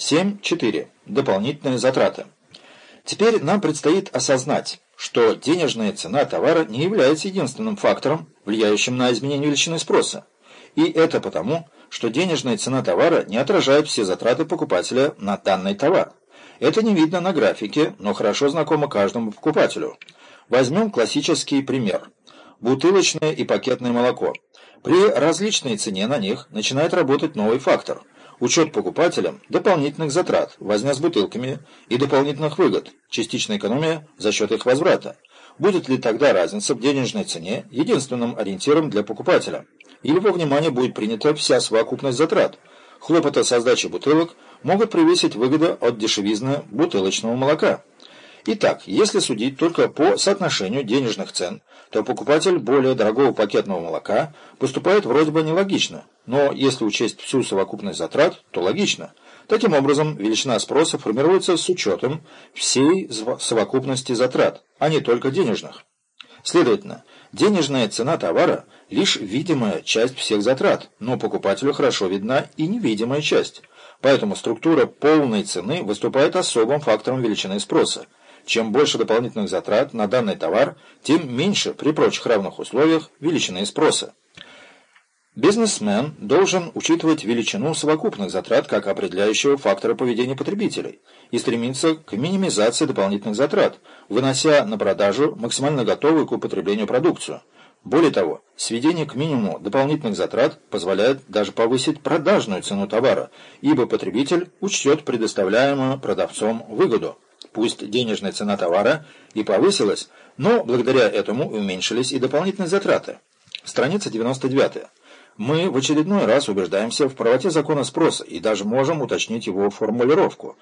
7.4. Дополнительные затраты. Теперь нам предстоит осознать, что денежная цена товара не является единственным фактором, влияющим на изменение величины спроса. И это потому, что денежная цена товара не отражает все затраты покупателя на данный товар. Это не видно на графике, но хорошо знакомо каждому покупателю. Возьмем классический пример. Бутылочное и пакетное молоко. При различной цене на них начинает работать новый фактор – учет покупателям дополнительных затрат, возня с бутылками и дополнительных выгод, частичная экономия за счет их возврата. Будет ли тогда разница в денежной цене единственным ориентиром для покупателя? Или во внимание будет принята вся совокупность затрат? Хлопоты со сдачей бутылок могут превысить выгода от дешевизны бутылочного молока. Итак, если судить только по соотношению денежных цен, то покупатель более дорогого пакетного молока поступает вроде бы нелогично, но если учесть всю совокупность затрат, то логично. Таким образом, величина спроса формируется с учетом всей совокупности затрат, а не только денежных. Следовательно, денежная цена товара – лишь видимая часть всех затрат, но покупателю хорошо видна и невидимая часть. Поэтому структура полной цены выступает особым фактором величины спроса – чем больше дополнительных затрат на данный товар, тем меньше при прочих равных условиях величины спроса. Бизнесмен должен учитывать величину совокупных затрат как определяющего фактора поведения потребителей и стремиться к минимизации дополнительных затрат, вынося на продажу максимально готовую к употреблению продукцию. Более того, сведение к минимуму дополнительных затрат позволяет даже повысить продажную цену товара, ибо потребитель учтет предоставляемую продавцом выгоду. Пусть денежная цена товара и повысилась, но благодаря этому уменьшились и дополнительные затраты. Страница 99. Мы в очередной раз убеждаемся в правоте закона спроса и даже можем уточнить его формулировку.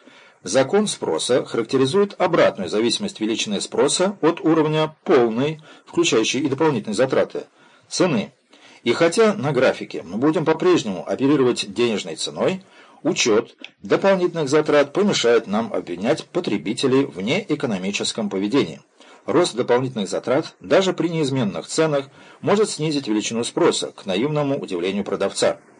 Закон спроса характеризует обратную зависимость величины спроса от уровня полной, включающей и дополнительные затраты, цены. И хотя на графике мы будем по-прежнему оперировать денежной ценой, Учет дополнительных затрат помешает нам обвинять потребителей в неэкономическом поведении. Рост дополнительных затрат, даже при неизменных ценах, может снизить величину спроса, к наивному удивлению продавца.